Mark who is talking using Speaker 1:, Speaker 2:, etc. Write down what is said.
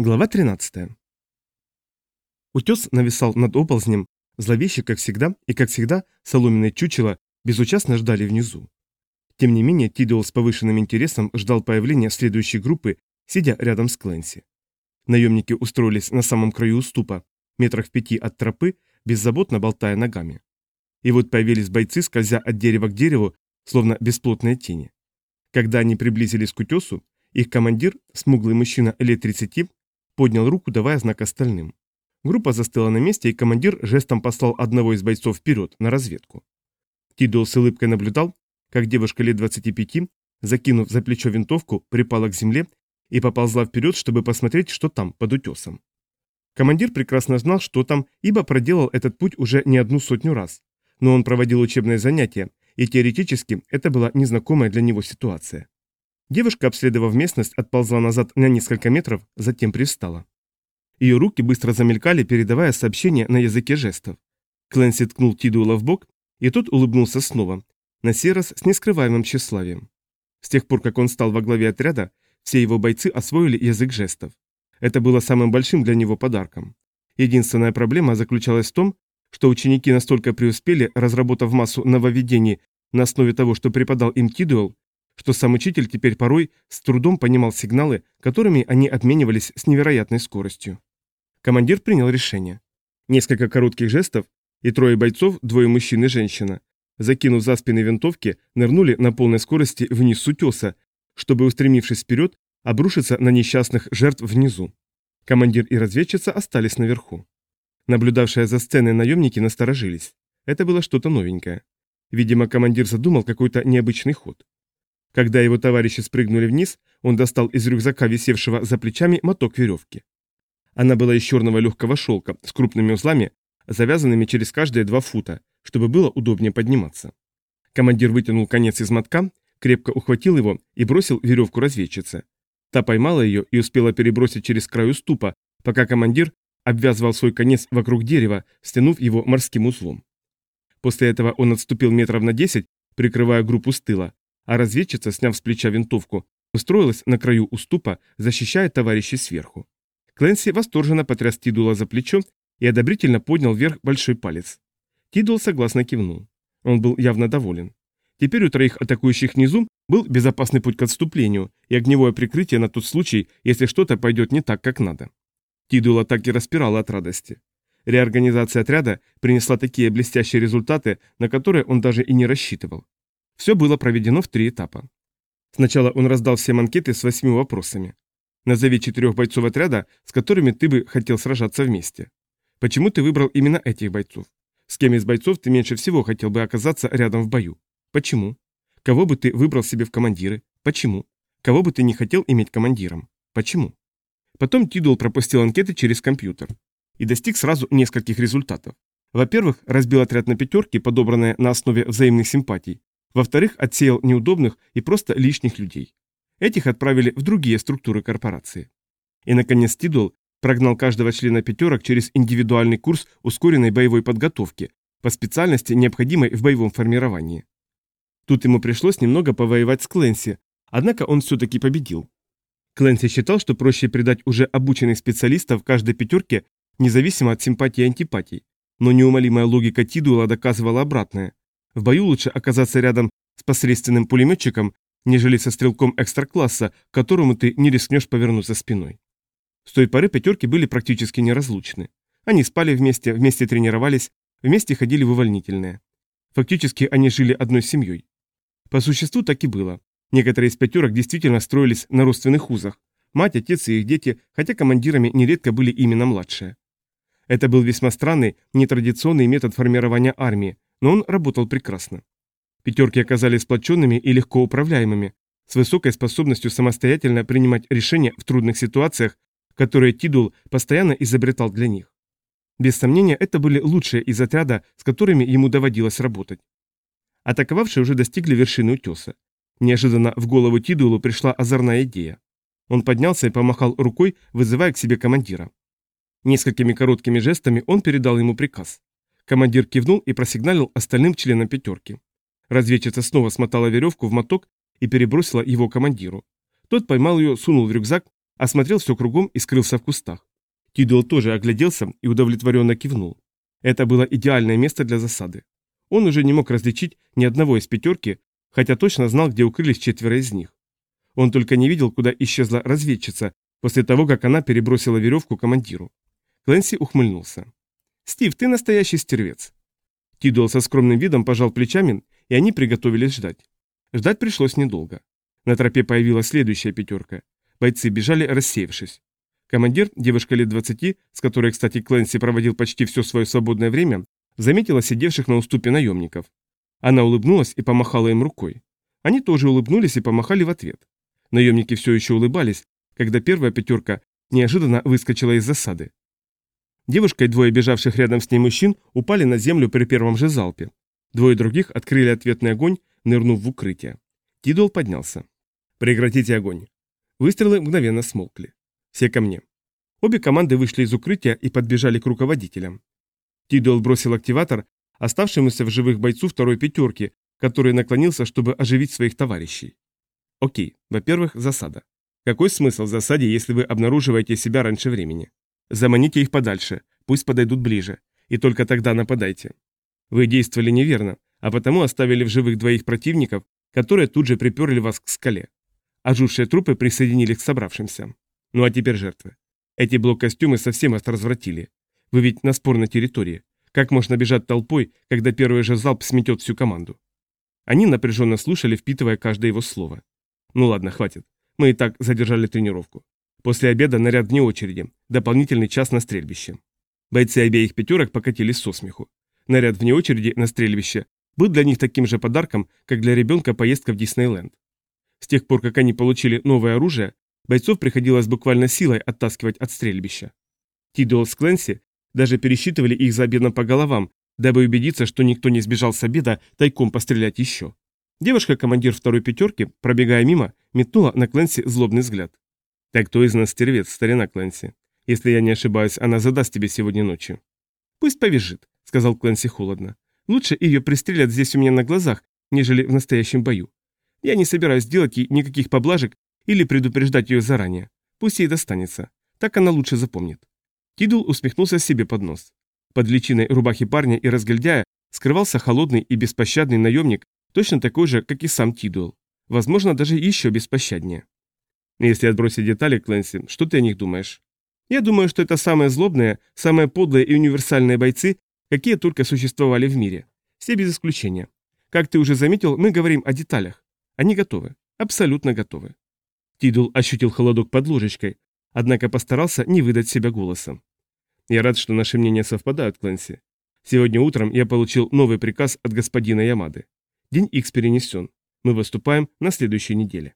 Speaker 1: Глава 13. Утес нависал над оползнем, зловеще, как всегда, и, как всегда, соломенное чучело безучастно ждали внизу. Тем не менее, Тидуэлл с повышенным интересом ждал появления следующей группы, сидя рядом с Кленси. Наемники устроились на самом краю уступа, метрах в пяти от тропы, беззаботно болтая ногами. И вот появились бойцы, скользя от дерева к дереву, словно бесплотные тени. Когда они приблизились к утесу, их командир, смуглый мужчина лет 30, поднял руку, давая знак остальным. Группа застыла на месте, и командир жестом послал одного из бойцов вперед, на разведку. Тидол с улыбкой наблюдал, как девушка лет 25, закинув за плечо винтовку, припала к земле и поползла вперед, чтобы посмотреть, что там, под утесом. Командир прекрасно знал, что там, ибо проделал этот путь уже не одну сотню раз. Но он проводил учебные занятия, и теоретически это была незнакомая для него ситуация. Девушка, обследовав местность, отползла назад на несколько метров, затем привстала. Ее руки быстро замелькали, передавая сообщение на языке жестов. Кленси ткнул Тидуэла в бок, и тот улыбнулся снова, на сей раз с нескрываемым тщеславием. С тех пор, как он стал во главе отряда, все его бойцы освоили язык жестов. Это было самым большим для него подарком. Единственная проблема заключалась в том, что ученики настолько преуспели, разработав массу нововведений на основе того, что преподал им Тидуэлл, что сам учитель теперь порой с трудом понимал сигналы, которыми они обменивались с невероятной скоростью. Командир принял решение. Несколько коротких жестов, и трое бойцов, двое мужчин и женщина, закинув за спины винтовки, нырнули на полной скорости вниз с утеса, чтобы, устремившись вперед, обрушиться на несчастных жертв внизу. Командир и разведчица остались наверху. Наблюдавшие за сценой наемники насторожились. Это было что-то новенькое. Видимо, командир задумал какой-то необычный ход. Когда его товарищи спрыгнули вниз, он достал из рюкзака, висевшего за плечами, моток веревки. Она была из черного легкого шелка, с крупными узлами, завязанными через каждые два фута, чтобы было удобнее подниматься. Командир вытянул конец из мотка, крепко ухватил его и бросил веревку разведчице. Та поймала ее и успела перебросить через край уступа, пока командир обвязывал свой конец вокруг дерева, стянув его морским узлом. После этого он отступил метров на десять, прикрывая группу с тыла, а разведчица, сняв с плеча винтовку, устроилась на краю уступа, защищая товарищей сверху. Кленси восторженно потряс Тидула за плечо и одобрительно поднял вверх большой палец. Тидул согласно кивнул. Он был явно доволен. Теперь у троих атакующих внизу был безопасный путь к отступлению и огневое прикрытие на тот случай, если что-то пойдет не так, как надо. Тидула так и распирала от радости. Реорганизация отряда принесла такие блестящие результаты, на которые он даже и не рассчитывал. Все было проведено в три этапа. Сначала он раздал всем анкеты с восьми вопросами. Назови четырех бойцов отряда, с которыми ты бы хотел сражаться вместе. Почему ты выбрал именно этих бойцов? С кем из бойцов ты меньше всего хотел бы оказаться рядом в бою? Почему? Кого бы ты выбрал себе в командиры? Почему? Кого бы ты не хотел иметь командиром? Почему? Потом Тидул пропустил анкеты через компьютер и достиг сразу нескольких результатов. Во-первых, разбил отряд на пятерки, подобранные на основе взаимных симпатий, во-вторых, отсеял неудобных и просто лишних людей. Этих отправили в другие структуры корпорации. И, наконец, Тидул прогнал каждого члена пятерок через индивидуальный курс ускоренной боевой подготовки по специальности, необходимой в боевом формировании. Тут ему пришлось немного повоевать с Кленси, однако он все-таки победил. Кленси считал, что проще предать уже обученных специалистов каждой пятерке, независимо от симпатии и антипатий, но неумолимая логика Тидула доказывала обратное. В бою лучше оказаться рядом с посредственным пулеметчиком, нежели со стрелком экстра-класса, к которому ты не рискнешь повернуться спиной. С той поры пятерки были практически неразлучны. Они спали вместе, вместе тренировались, вместе ходили в увольнительные. Фактически они жили одной семьей. По существу так и было. Некоторые из пятерок действительно строились на родственных узах. Мать, отец и их дети, хотя командирами нередко были именно младшие. Это был весьма странный, нетрадиционный метод формирования армии, но он работал прекрасно. Пятерки оказались сплоченными и легко управляемыми, с высокой способностью самостоятельно принимать решения в трудных ситуациях, которые Тидул постоянно изобретал для них. Без сомнения, это были лучшие из отряда, с которыми ему доводилось работать. Атаковавшие уже достигли вершины утеса. Неожиданно в голову Тидулу пришла озорная идея. Он поднялся и помахал рукой, вызывая к себе командира. Несколькими короткими жестами он передал ему приказ. Командир кивнул и просигналил остальным членам пятерки. Разведчица снова смотала веревку в моток и перебросила его командиру. Тот поймал ее, сунул в рюкзак, осмотрел все кругом и скрылся в кустах. Тидуэлл тоже огляделся и удовлетворенно кивнул. Это было идеальное место для засады. Он уже не мог различить ни одного из пятерки, хотя точно знал, где укрылись четверо из них. Он только не видел, куда исчезла разведчица после того, как она перебросила веревку командиру. Клэнси ухмыльнулся. «Стив, ты настоящий стервец». Тидуэлл со скромным видом пожал плечами, и они приготовились ждать. Ждать пришлось недолго. На тропе появилась следующая пятерка. Бойцы бежали, рассеявшись. Командир, девушка лет 20, с которой, кстати, Клэнси проводил почти все свое свободное время, заметила сидевших на уступе наемников. Она улыбнулась и помахала им рукой. Они тоже улыбнулись и помахали в ответ. Наемники все еще улыбались, когда первая пятерка неожиданно выскочила из засады. Девушка и двое бежавших рядом с ней мужчин упали на землю при первом же залпе. Двое других открыли ответный огонь, нырнув в укрытие. Тидол поднялся. «Прекратите огонь». Выстрелы мгновенно смолкли. Все ко мне. Обе команды вышли из укрытия и подбежали к руководителям. Тидуэлл бросил активатор оставшемуся в живых бойцу второй пятерки, который наклонился, чтобы оживить своих товарищей. Окей, во-первых, засада. Какой смысл в засаде, если вы обнаруживаете себя раньше времени? Заманите их подальше, пусть подойдут ближе, и только тогда нападайте. Вы действовали неверно, а потому оставили в живых двоих противников, которые тут же приперли вас к скале. Ожившие трупы присоединились к собравшимся. Ну а теперь жертвы. Эти блок-костюмы совсем вас развратили. Вы ведь на спорной территории. Как можно бежать толпой, когда первый же залп сметет всю команду? Они напряженно слушали, впитывая каждое его слово. Ну ладно, хватит. Мы и так задержали тренировку. После обеда наряд вне очереди, дополнительный час на стрельбище. Бойцы обеих пятерок покатились со смеху. Наряд вне очереди на стрельбище был для них таким же подарком, как для ребенка поездка в Диснейленд. С тех пор, как они получили новое оружие, Бойцов приходилось буквально силой оттаскивать от стрельбища. Тидуэлл с Кленси даже пересчитывали их за обедом по головам, дабы убедиться, что никто не сбежал с обеда тайком пострелять еще. Девушка-командир второй пятерки, пробегая мимо, метнула на Кленси злобный взгляд. «Так кто из нас стервец, старина Кленси? Если я не ошибаюсь, она задаст тебе сегодня ночью». «Пусть повяжет», — сказал Кленси холодно. «Лучше ее пристрелят здесь у меня на глазах, нежели в настоящем бою. Я не собираюсь делать ей никаких поблажек или предупреждать ее заранее. Пусть ей достанется. Так она лучше запомнит. Тидул усмехнулся себе под нос. Под личиной рубахи парня и разгильдяя скрывался холодный и беспощадный наемник, точно такой же, как и сам Тидуэлл. Возможно, даже еще беспощаднее. Если отбросить детали, Клэнси, что ты о них думаешь? Я думаю, что это самые злобные, самые подлые и универсальные бойцы, какие только существовали в мире. Все без исключения. Как ты уже заметил, мы говорим о деталях. Они готовы. Абсолютно готовы. Тидул ощутил холодок под ложечкой, однако постарался не выдать себя голосом. «Я рад, что наши мнения совпадают, Клэнси. Сегодня утром я получил новый приказ от господина Ямады. День Икс перенесен. Мы выступаем на следующей неделе».